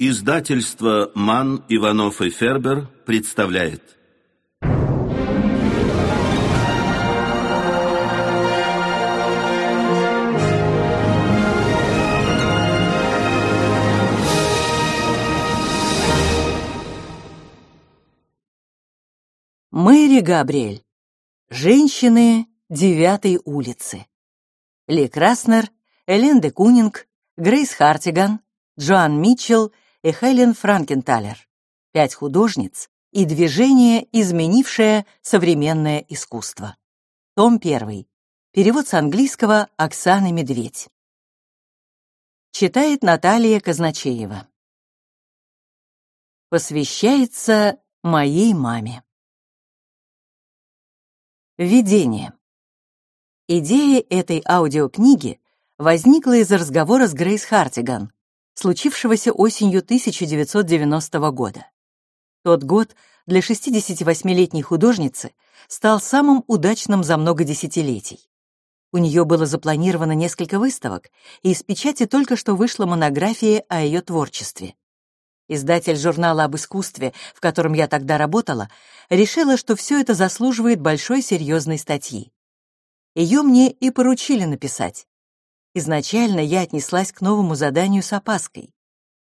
Издательство «Ман, Иванов и Фербер» представляет. Мэри Габриэль. Женщины девятой улицы. Ли Краснер, Элен де Кунинг, Грейс Хартиган, Джоан Митчелл и Хелен Франкенталер. Пять художниц и движение, изменившее современное искусство. Том 1. Перевод с английского Оксаны Медведь. Читает Наталья Казначеева. Посвящается моей маме. Введение. Идея этой аудиокниги возникла из разговора с Грейс Хартиган, случившегося осенью 1990 года. Тот год для 68-летней художницы стал самым удачным за много десятилетий. У нее было запланировано несколько выставок, и из печати только что вышла монография о ее творчестве. Издатель журнала об искусстве, в котором я тогда работала, решила, что все это заслуживает большой серьезной статьи. Ее мне и поручили написать. Изначально я отнеслась к новому заданию с опаской.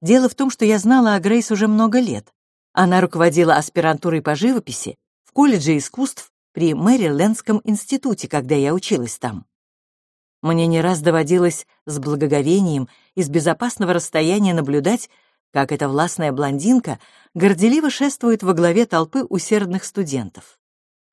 Дело в том, что я знала о Грейс уже много лет. Она руководила аспирантурой по живописи в колледже искусств при Мэрилендском институте, когда я училась там. Мне не раз доводилось с благоговением и с безопасного расстояния наблюдать, как эта властная блондинка горделиво шествует во главе толпы усердных студентов.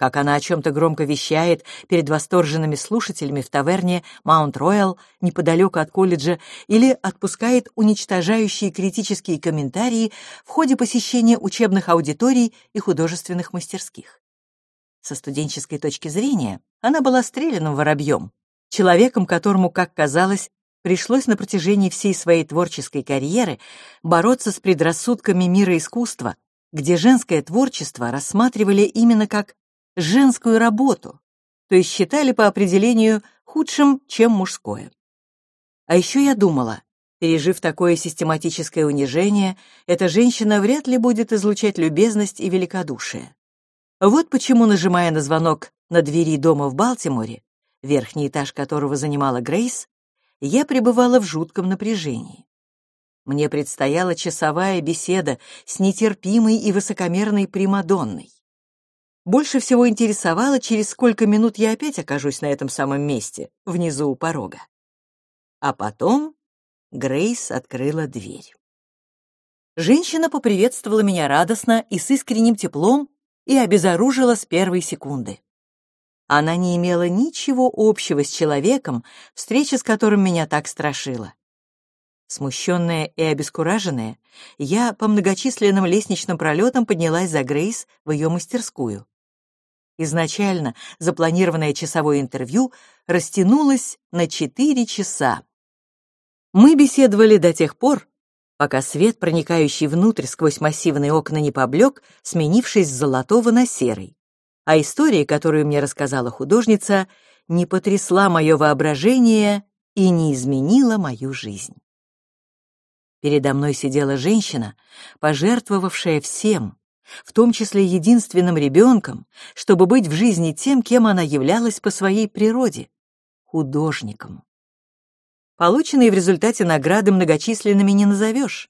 Как она о чем-то громко вещает перед восторженными слушателями в таверне Маунт-Роял неподалеку от колледжа или отпускает уничтожающие критические комментарии в ходе посещения учебных аудиторий и художественных мастерских. Со студенческой точки зрения она была стрелянным воробьем, человеком, которому, как казалось, пришлось на протяжении всей своей творческой карьеры бороться с предрассудками мира искусства, где женское творчество рассматривали именно как женскую работу, то есть считали по определению худшим, чем мужское. А еще я думала, пережив такое систематическое унижение, эта женщина вряд ли будет излучать любезность и великодушие. Вот почему, нажимая на звонок на двери дома в Балтиморе, верхний этаж которого занимала Грейс, я пребывала в жутком напряжении. Мне предстояла часовая беседа с нетерпимой и высокомерной Примадонной. Больше всего интересовало, через сколько минут я опять окажусь на этом самом месте, внизу у порога. А потом Грейс открыла дверь. Женщина поприветствовала меня радостно и с искренним теплом и обезоружила с первой секунды. Она не имела ничего общего с человеком, встреча с которым меня так страшила. Смущенная и обескураженная, я по многочисленным лестничным пролетам поднялась за Грейс в ее мастерскую. Изначально запланированное часовое интервью растянулось на четыре часа. Мы беседовали до тех пор, пока свет, проникающий внутрь сквозь массивные окна, не поблек, сменившись с золотого на серый а история, которую мне рассказала художница, не потрясла мое воображение и не изменила мою жизнь. Передо мной сидела женщина, пожертвовавшая всем, в том числе единственным ребенком, чтобы быть в жизни тем, кем она являлась по своей природе — художником. Полученные в результате награды многочисленными не назовешь.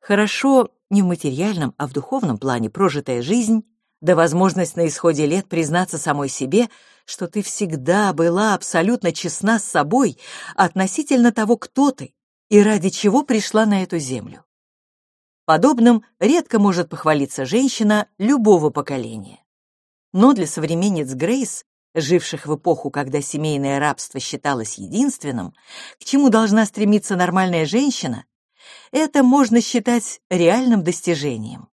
Хорошо не в материальном, а в духовном плане прожитая жизнь да возможность на исходе лет признаться самой себе, что ты всегда была абсолютно честна с собой относительно того, кто ты и ради чего пришла на эту землю. Подобным редко может похвалиться женщина любого поколения. Но для современниц Грейс, живших в эпоху, когда семейное рабство считалось единственным, к чему должна стремиться нормальная женщина, это можно считать реальным достижением.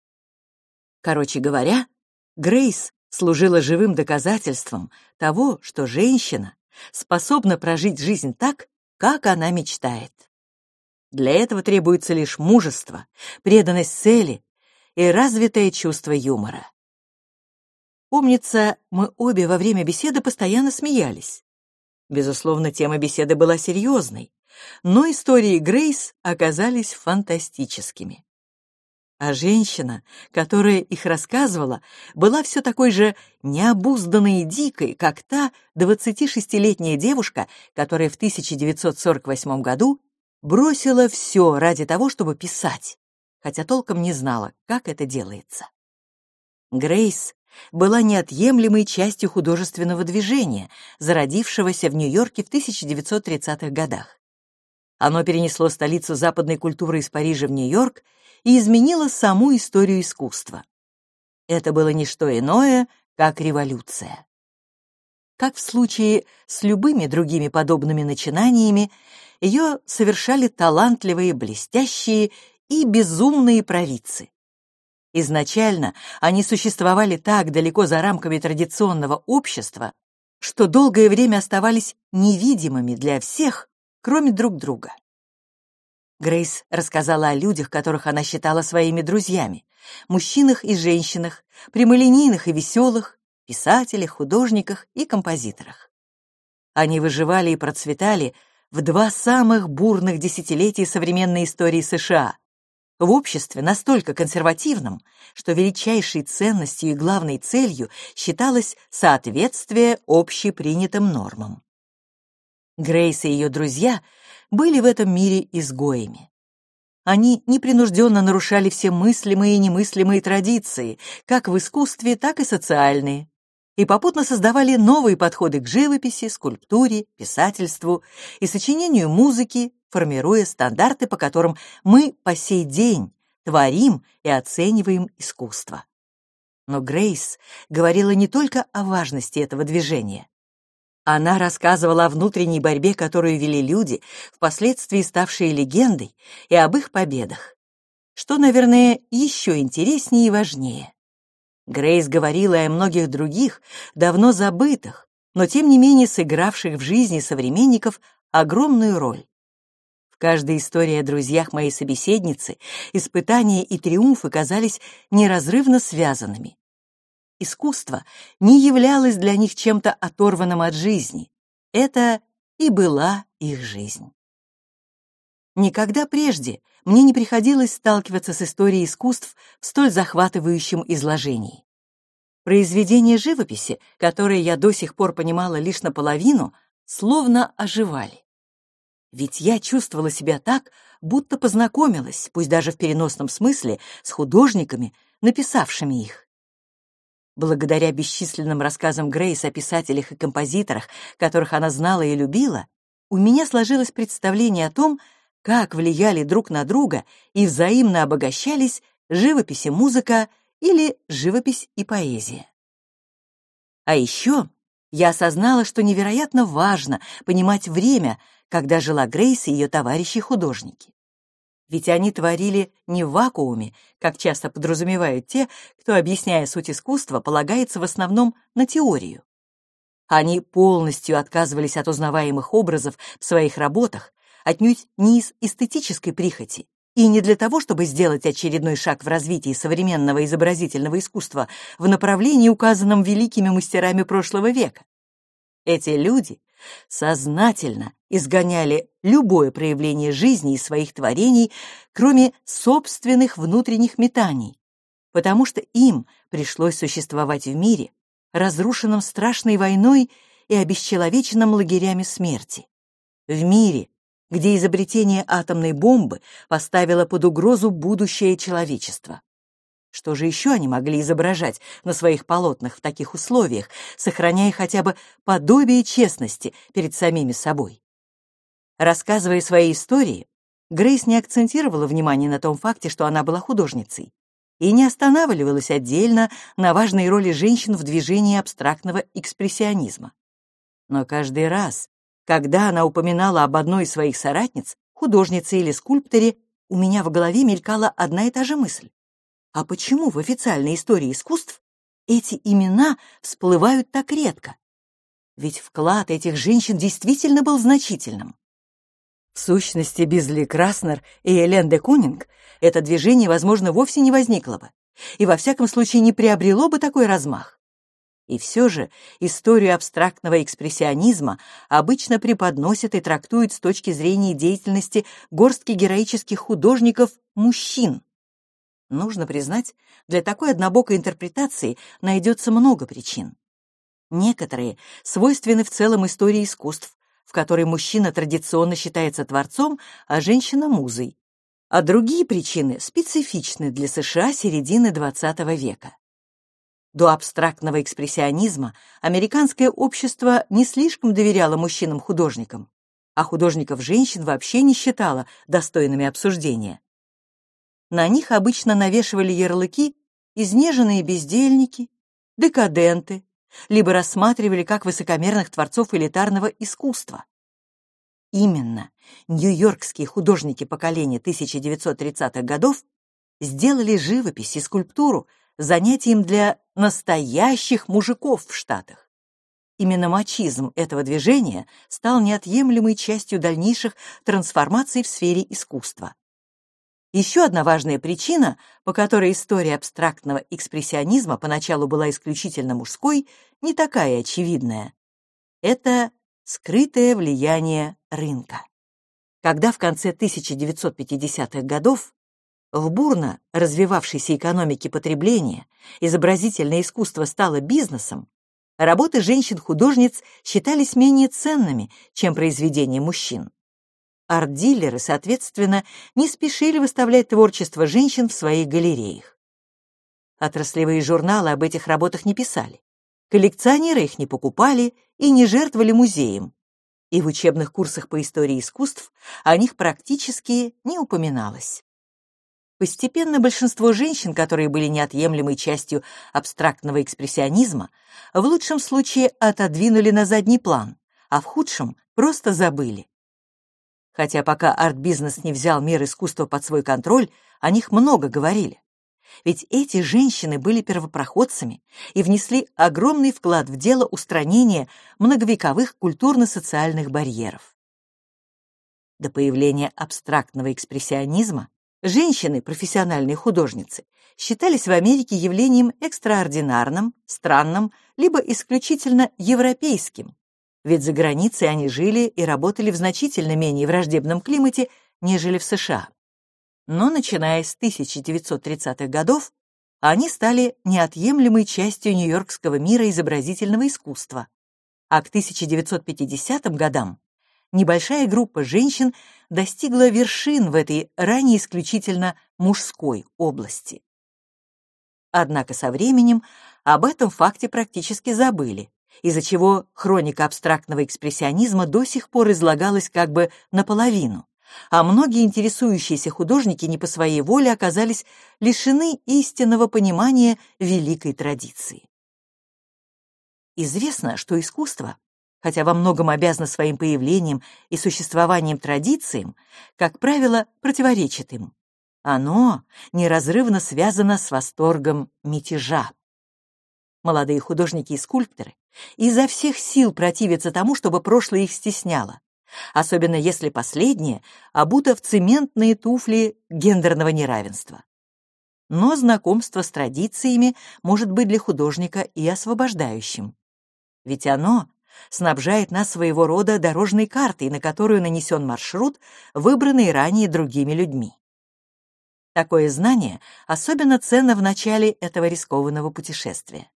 Короче говоря, Грейс служила живым доказательством того, что женщина способна прожить жизнь так, как она мечтает. Для этого требуется лишь мужество, преданность цели и развитое чувство юмора. Помнится, мы обе во время беседы постоянно смеялись. Безусловно, тема беседы была серьезной, но истории Грейс оказались фантастическими. А женщина, которая их рассказывала, была все такой же необузданной и дикой, как та 26-летняя девушка, которая в 1948 году бросила все ради того, чтобы писать, хотя толком не знала, как это делается. Грейс была неотъемлемой частью художественного движения, зародившегося в Нью-Йорке в 1930-х годах. Оно перенесло столицу западной культуры из Парижа в Нью-Йорк и изменило саму историю искусства. Это было не что иное, как революция. Как в случае с любыми другими подобными начинаниями, ее совершали талантливые, блестящие и безумные провидцы. Изначально они существовали так далеко за рамками традиционного общества, что долгое время оставались невидимыми для всех, кроме друг друга. Грейс рассказала о людях, которых она считала своими друзьями, мужчинах и женщинах, прямолинейных и веселых, писателях, художниках и композиторах. Они выживали и процветали в два самых бурных десятилетия современной истории США, в обществе настолько консервативном, что величайшей ценностью и главной целью считалось соответствие общепринятым нормам. Грейс и ее друзья были в этом мире изгоями. Они непринужденно нарушали все мыслимые и немыслимые традиции, как в искусстве, так и социальные, и попутно создавали новые подходы к живописи, скульптуре, писательству и сочинению музыки, формируя стандарты, по которым мы по сей день творим и оцениваем искусство. Но Грейс говорила не только о важности этого движения. Она рассказывала о внутренней борьбе, которую вели люди, впоследствии ставшие легендой, и об их победах. Что, наверное, еще интереснее и важнее. Грейс говорила о многих других, давно забытых, но тем не менее сыгравших в жизни современников огромную роль. В каждой истории о друзьях моей собеседницы испытания и триумфы казались неразрывно связанными. Искусство не являлось для них чем-то оторванным от жизни. Это и была их жизнь. Никогда прежде мне не приходилось сталкиваться с историей искусств в столь захватывающем изложении. Произведения живописи, которые я до сих пор понимала лишь наполовину, словно оживали. Ведь я чувствовала себя так, будто познакомилась, пусть даже в переносном смысле, с художниками, написавшими их. Благодаря бесчисленным рассказам Грейс о писателях и композиторах, которых она знала и любила, у меня сложилось представление о том, как влияли друг на друга и взаимно обогащались живопись и музыка или живопись и поэзия. А еще я осознала, что невероятно важно понимать время, когда жила Грейс и ее товарищи-художники. Ведь они творили не в вакууме, как часто подразумевают те, кто, объясняя суть искусства, полагается в основном на теорию. Они полностью отказывались от узнаваемых образов в своих работах, отнюдь не из эстетической прихоти и не для того, чтобы сделать очередной шаг в развитии современного изобразительного искусства в направлении, указанном великими мастерами прошлого века. Эти люди сознательно изгоняли любое проявление жизни из своих творений, кроме собственных внутренних метаний, потому что им пришлось существовать в мире, разрушенном страшной войной и обесчеловеченном лагерями смерти. В мире, где изобретение атомной бомбы поставило под угрозу будущее человечества. Что же еще они могли изображать на своих полотнах в таких условиях, сохраняя хотя бы подобие честности перед самими собой? Рассказывая свои истории, Грейс не акцентировала внимание на том факте, что она была художницей, и не останавливалась отдельно на важной роли женщин в движении абстрактного экспрессионизма. Но каждый раз, когда она упоминала об одной из своих соратниц, художнице или скульпторе, у меня в голове мелькала одна и та же мысль. А почему в официальной истории искусств эти имена всплывают так редко? Ведь вклад этих женщин действительно был значительным. В сущности, без Ли Краснер и Элен де Кунинг это движение, возможно, вовсе не возникло бы, и во всяком случае не приобрело бы такой размах. И все же историю абстрактного экспрессионизма обычно преподносят и трактуют с точки зрения деятельности горстки героических художников-мужчин. Нужно признать, для такой однобокой интерпретации найдется много причин. Некоторые свойственны в целом истории искусств, в которой мужчина традиционно считается творцом, а женщина — музой. А другие причины специфичны для США середины XX века. До абстрактного экспрессионизма американское общество не слишком доверяло мужчинам-художникам, а художников-женщин вообще не считало достойными обсуждения. На них обычно навешивали ярлыки изнеженные бездельники, декаденты, либо рассматривали как высокомерных творцов элитарного искусства. Именно нью-йоркские художники поколения 1930-х годов сделали живопись и скульптуру занятием для настоящих мужиков в Штатах. Именно мачизм этого движения стал неотъемлемой частью дальнейших трансформаций в сфере искусства. Еще одна важная причина, по которой история абстрактного экспрессионизма поначалу была исключительно мужской, не такая очевидная. Это скрытое влияние рынка. Когда в конце 1950-х годов в бурно развивавшейся экономике потребления изобразительное искусство стало бизнесом, работы женщин-художниц считались менее ценными, чем произведения мужчин. Арт-дилеры, соответственно, не спешили выставлять творчество женщин в своих галереях. Отраслевые журналы об этих работах не писали. Коллекционеры их не покупали и не жертвовали музеем. И в учебных курсах по истории искусств о них практически не упоминалось. Постепенно большинство женщин, которые были неотъемлемой частью абстрактного экспрессионизма, в лучшем случае отодвинули на задний план, а в худшем просто забыли. Хотя пока арт-бизнес не взял мир искусства под свой контроль, о них много говорили. Ведь эти женщины были первопроходцами и внесли огромный вклад в дело устранения многовековых культурно-социальных барьеров. До появления абстрактного экспрессионизма женщины, профессиональные художницы, считались в Америке явлением экстраординарным, странным, либо исключительно европейским, ведь за границей они жили и работали в значительно менее враждебном климате, нежели в США. Но начиная с 1930-х годов они стали неотъемлемой частью нью-йоркского мира изобразительного искусства, а к 1950 годам небольшая группа женщин достигла вершин в этой ранее исключительно мужской области. Однако со временем об этом факте практически забыли, из-за чего хроника абстрактного экспрессионизма до сих пор излагалась как бы наполовину, а многие интересующиеся художники не по своей воле оказались лишены истинного понимания великой традиции. Известно, что искусство, хотя во многом обязано своим появлением и существованием традициям, как правило, противоречит им. Оно неразрывно связано с восторгом мятежа. Молодые художники и скульпторы изо всех сил противятся тому, чтобы прошлое их стесняло, особенно если последнее обуто в цементные туфли гендерного неравенства. Но знакомство с традициями может быть для художника и освобождающим. Ведь оно снабжает нас своего рода дорожной картой, на которую нанесен маршрут, выбранный ранее другими людьми. Такое знание особенно ценно в начале этого рискованного путешествия.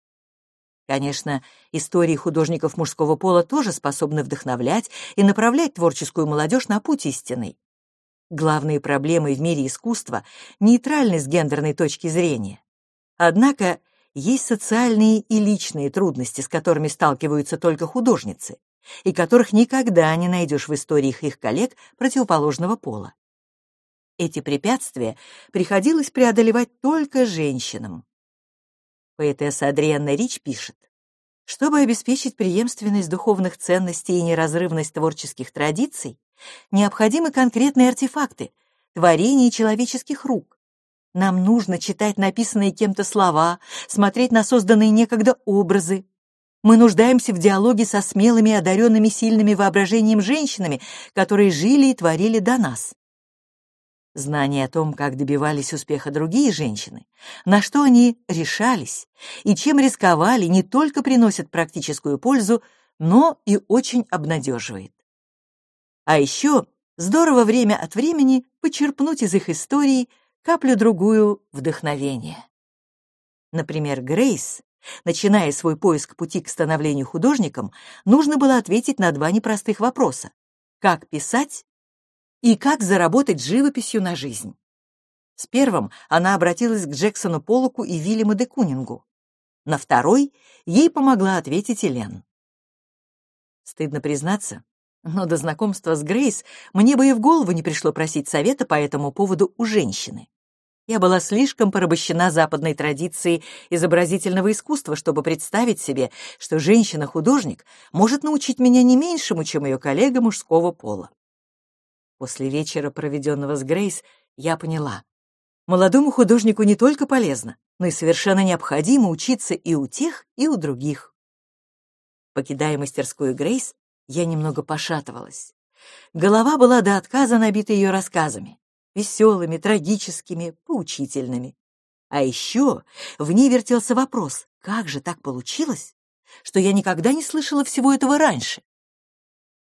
Конечно, истории художников мужского пола тоже способны вдохновлять и направлять творческую молодежь на путь истинный. Главные проблемы в мире искусства нейтральны с гендерной точки зрения. Однако есть социальные и личные трудности, с которыми сталкиваются только художницы, и которых никогда не найдешь в историях их коллег противоположного пола. Эти препятствия приходилось преодолевать только женщинам. Поэтесса Адрианна Рич пишет, чтобы обеспечить преемственность духовных ценностей и неразрывность творческих традиций, необходимы конкретные артефакты, творения человеческих рук. Нам нужно читать написанные кем-то слова, смотреть на созданные некогда образы. Мы нуждаемся в диалоге со смелыми, одаренными сильными воображением женщинами, которые жили и творили до нас. Знание о том, как добивались успеха другие женщины, на что они решались и чем рисковали, не только приносит практическую пользу, но и очень обнадеживает. А еще здорово время от времени почерпнуть из их истории каплю-другую вдохновения. Например, Грейс, начиная свой поиск пути к становлению художником, нужно было ответить на два непростых вопроса. Как писать и как заработать живописью на жизнь. С первым она обратилась к Джексону Поллоку и Вильяму де Кунингу. На второй ей помогла ответить Элен. Стыдно признаться, но до знакомства с Грейс мне бы и в голову не пришло просить совета по этому поводу у женщины. Я была слишком порабощена западной традицией изобразительного искусства, чтобы представить себе, что женщина-художник может научить меня не меньшему, чем ее коллега мужского пола. После вечера, проведенного с Грейс, я поняла. Молодому художнику не только полезно, но и совершенно необходимо учиться и у тех, и у других. Покидая мастерскую Грейс, я немного пошатывалась. Голова была до отказа набита ее рассказами веселыми, трагическими, поучительными. А еще в ней вертелся вопрос, как же так получилось, что я никогда не слышала всего этого раньше?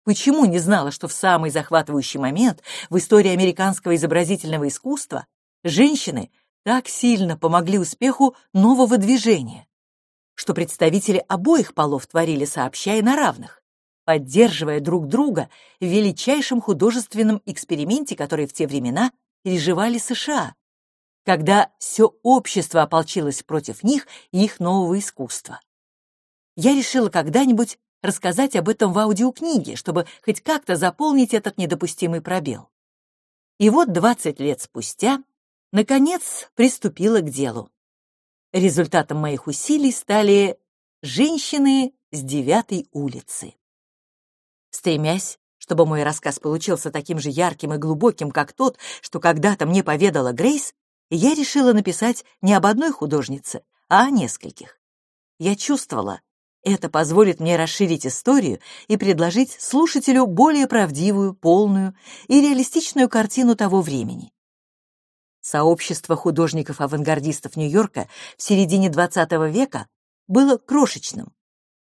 Почему не знала, что в самый захватывающий момент в истории американского изобразительного искусства женщины так сильно помогли успеху нового движения, что представители обоих полов творили сообща и на равных? Поддерживая друг друга в величайшем художественном эксперименте, который в те времена переживали США, когда все общество ополчилось против них и их нового искусства. Я решила когда-нибудь рассказать об этом в аудиокниге, чтобы хоть как-то заполнить этот недопустимый пробел. И вот 20 лет спустя, наконец, приступила к делу. Результатом моих усилий стали женщины с девятой улицы. Стремясь, чтобы мой рассказ получился таким же ярким и глубоким, как тот, что когда-то мне поведала Грейс, я решила написать не об одной художнице, а о нескольких. Я чувствовала, это позволит мне расширить историю и предложить слушателю более правдивую, полную и реалистичную картину того времени. Сообщество художников-авангардистов Нью-Йорка в середине XX века было крошечным,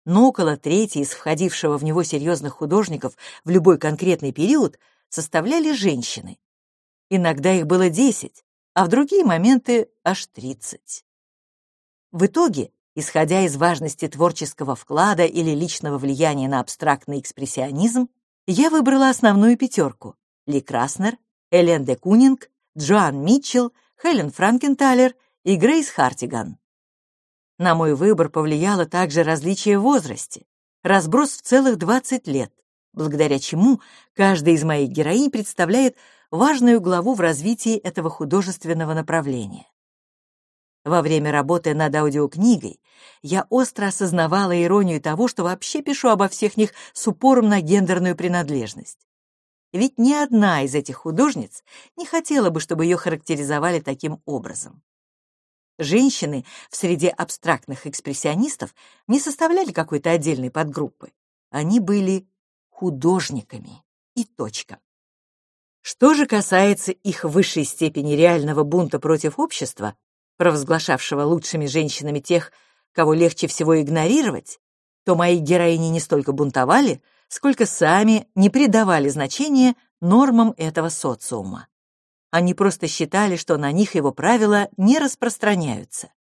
но около трети из входившего в него серьезных художников в любой конкретный период составляли женщины. Иногда их было 10, а в другие моменты аж 30. В итоге, исходя из важности творческого вклада или личного влияния на абстрактный экспрессионизм, я выбрала основную пятерку — Ли Краснер, Элен де Кунинг, Джоан Митчелл, Хелен Франкенталер и Грейс Хартиган. На мой выбор повлияло также различие в возрасте, разброс в целых 20 лет, благодаря чему каждая из моих героинь представляет важную главу в развитии этого художественного направления. Во время работы над аудиокнигой я остро осознавала иронию того, что вообще пишу обо всех них с упором на гендерную принадлежность. Ведь ни одна из этих художниц не хотела бы, чтобы ее характеризовали таким образом. Женщины в среде абстрактных экспрессионистов не составляли какой-то отдельной подгруппы. Они были художниками. И точка. Что же касается их высшей степени реального бунта против общества, провозглашавшего лучшими женщинами тех, кого легче всего игнорировать, то мои героини не столько бунтовали, сколько сами не придавали значения нормам этого социума. Они просто считали, что на них его правила не распространяются.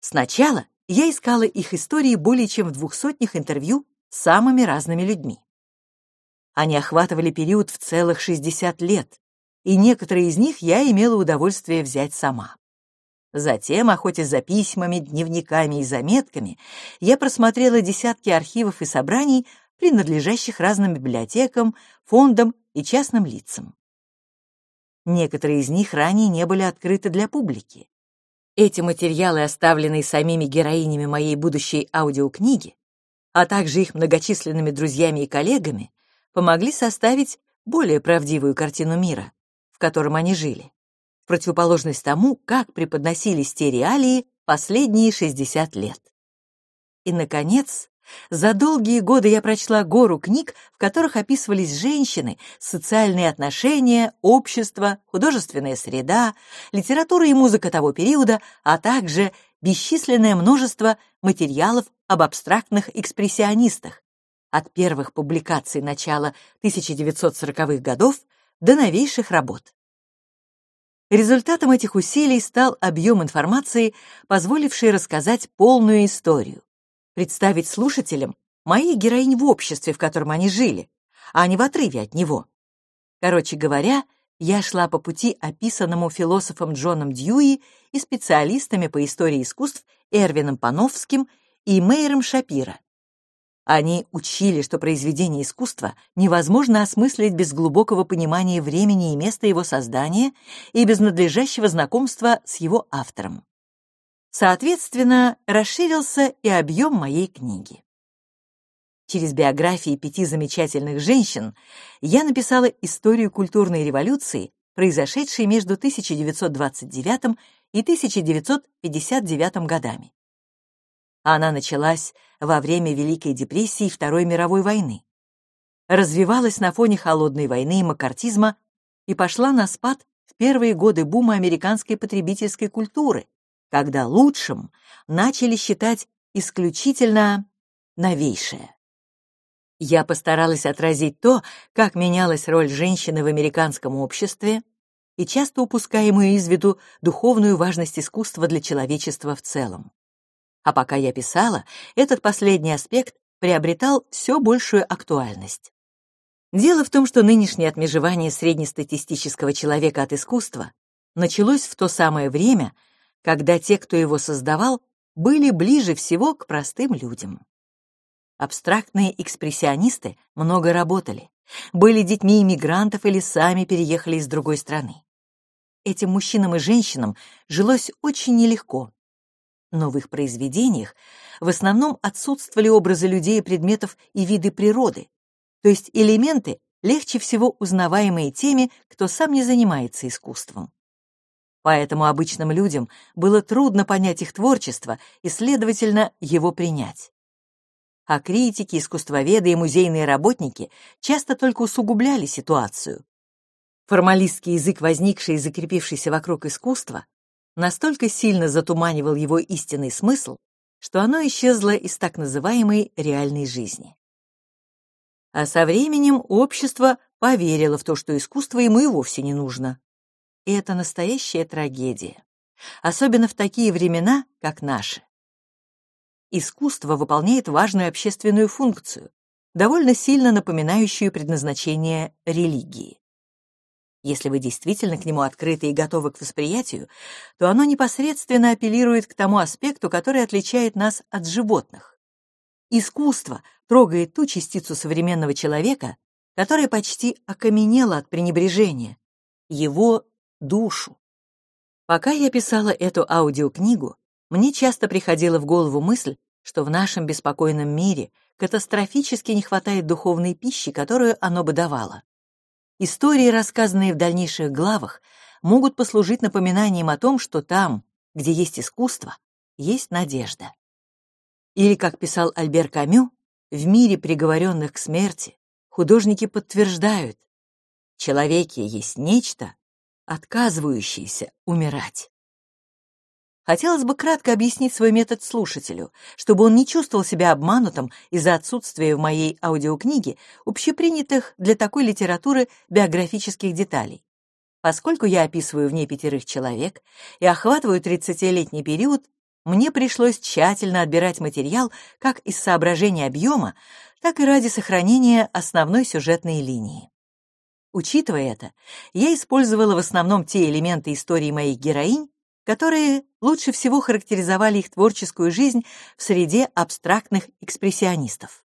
Сначала я искала их истории более чем в двух сотнях интервью с самыми разными людьми. Они охватывали период в целых 60 лет, и некоторые из них я имела удовольствие взять сама. Затем, охотясь за письмами, дневниками и заметками, я просмотрела десятки архивов и собраний, принадлежащих разным библиотекам, фондам и частным лицам. Некоторые из них ранее не были открыты для публики. Эти материалы, оставленные самими героинями моей будущей аудиокниги, а также их многочисленными друзьями и коллегами, помогли составить более правдивую картину мира, в котором они жили, в противоположность тому, как преподносились те реалии последние 60 лет. И, наконец, за долгие годы я прочла гору книг, в которых описывались женщины, социальные отношения, общество, художественная среда, литература и музыка того периода, а также бесчисленное множество материалов об абстрактных экспрессионистах, от первых публикаций начала 1940-х годов до новейших работ. Результатом этих усилий стал объем информации, позволивший рассказать полную историю, представить слушателям моих героинь в обществе, в котором они жили, а не в отрыве от него. Короче говоря, я шла по пути, описанному философом Джоном Дьюи и специалистами по истории искусств Эрвином Пановским и Мейером Шапира. Они учили, что произведение искусства невозможно осмыслить без глубокого понимания времени и места его создания и без надлежащего знакомства с его автором. Соответственно, расширился и объем моей книги. Через биографии пяти замечательных женщин я написала историю культурной революции, произошедшей между 1929 и 1959 годами. Она началась во время Великой депрессии и Второй мировой войны, развивалась на фоне холодной войны и макартизма и пошла на спад в первые годы бума американской потребительской культуры, когда лучшим начали считать исключительно новейшее. Я постаралась отразить то, как менялась роль женщины в американском обществе и часто упускаемую из виду духовную важность искусства для человечества в целом. А пока я писала, этот последний аспект приобретал все большую актуальность. Дело в том, что нынешнее отмежевание среднестатистического человека от искусства началось в то самое время, когда те, кто его создавал, были ближе всего к простым людям. Абстрактные экспрессионисты много работали, были детьми иммигрантов или сами переехали из другой страны. Этим мужчинам и женщинам жилось очень нелегко. Но в их произведениях в основном отсутствовали образы людей и предметов и виды природы, то есть элементы, легче всего узнаваемые теми, кто сам не занимается искусством. Поэтому обычным людям было трудно понять их творчество и, следовательно, его принять а критики, искусствоведы и музейные работники часто только усугубляли ситуацию. Формалистский язык, возникший и закрепившийся вокруг искусства, настолько сильно затуманивал его истинный смысл, что оно исчезло из так называемой реальной жизни. А со временем общество поверило в то, что искусство ему и вовсе не нужно. И это настоящая трагедия, особенно в такие времена, как наши искусство выполняет важную общественную функцию, довольно сильно напоминающую предназначение религии. Если вы действительно к нему открыты и готовы к восприятию, то оно непосредственно апеллирует к тому аспекту, который отличает нас от животных. Искусство трогает ту частицу современного человека, которая почти окаменела от пренебрежения, его душу. Пока я писала эту аудиокнигу, мне часто приходила в голову мысль, что в нашем беспокойном мире катастрофически не хватает духовной пищи, которую оно бы давало. Истории, рассказанные в дальнейших главах, могут послужить напоминанием о том, что там, где есть искусство, есть надежда. Или, как писал Альбер Камю, в мире приговоренных к смерти художники подтверждают, человеке есть нечто, отказывающееся умирать. Хотелось бы кратко объяснить свой метод слушателю, чтобы он не чувствовал себя обманутым из-за отсутствия в моей аудиокниге общепринятых для такой литературы биографических деталей. Поскольку я описываю в ней пятерых человек и охватываю 30-летний период, мне пришлось тщательно отбирать материал как из соображения объема, так и ради сохранения основной сюжетной линии. Учитывая это, я использовала в основном те элементы истории моих героинь, которые лучше всего характеризовали их творческую жизнь в среде абстрактных экспрессионистов.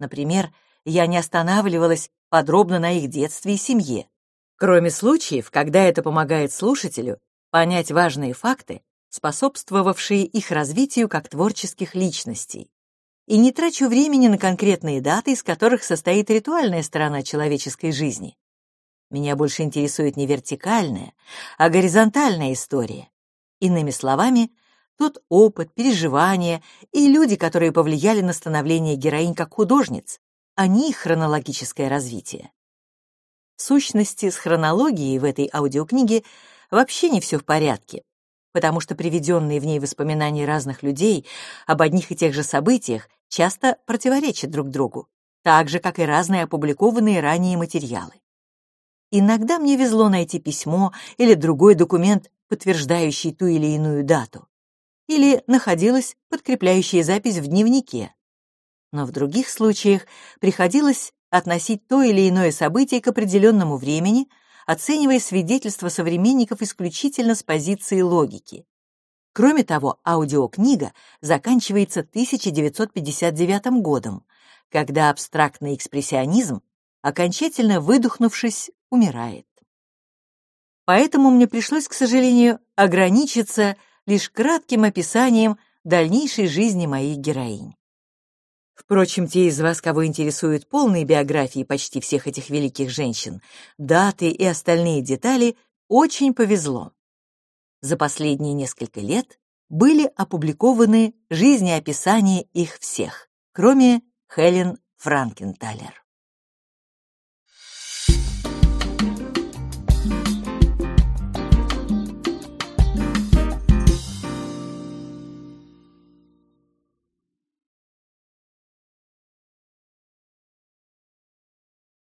Например, я не останавливалась подробно на их детстве и семье, кроме случаев, когда это помогает слушателю понять важные факты, способствовавшие их развитию как творческих личностей. И не трачу времени на конкретные даты, из которых состоит ритуальная сторона человеческой жизни. Меня больше интересует не вертикальная, а горизонтальная история. Иными словами, тот опыт, переживания и люди, которые повлияли на становление героинь как художниц, а не их хронологическое развитие. В сущности, с хронологией в этой аудиокниге вообще не все в порядке, потому что приведенные в ней воспоминания разных людей об одних и тех же событиях часто противоречат друг другу, так же, как и разные опубликованные ранее материалы. Иногда мне везло найти письмо или другой документ, подтверждающий ту или иную дату. Или находилась подкрепляющая запись в дневнике. Но в других случаях приходилось относить то или иное событие к определенному времени, оценивая свидетельства современников исключительно с позиции логики. Кроме того, аудиокнига заканчивается 1959 годом, когда абстрактный экспрессионизм, окончательно выдохнувшись, умирает. Поэтому мне пришлось, к сожалению, ограничиться лишь кратким описанием дальнейшей жизни моих героинь. Впрочем, те из вас, кого интересуют полные биографии почти всех этих великих женщин, даты и остальные детали, очень повезло. За последние несколько лет были опубликованы жизнеописания их всех, кроме Хелен Франкенталер.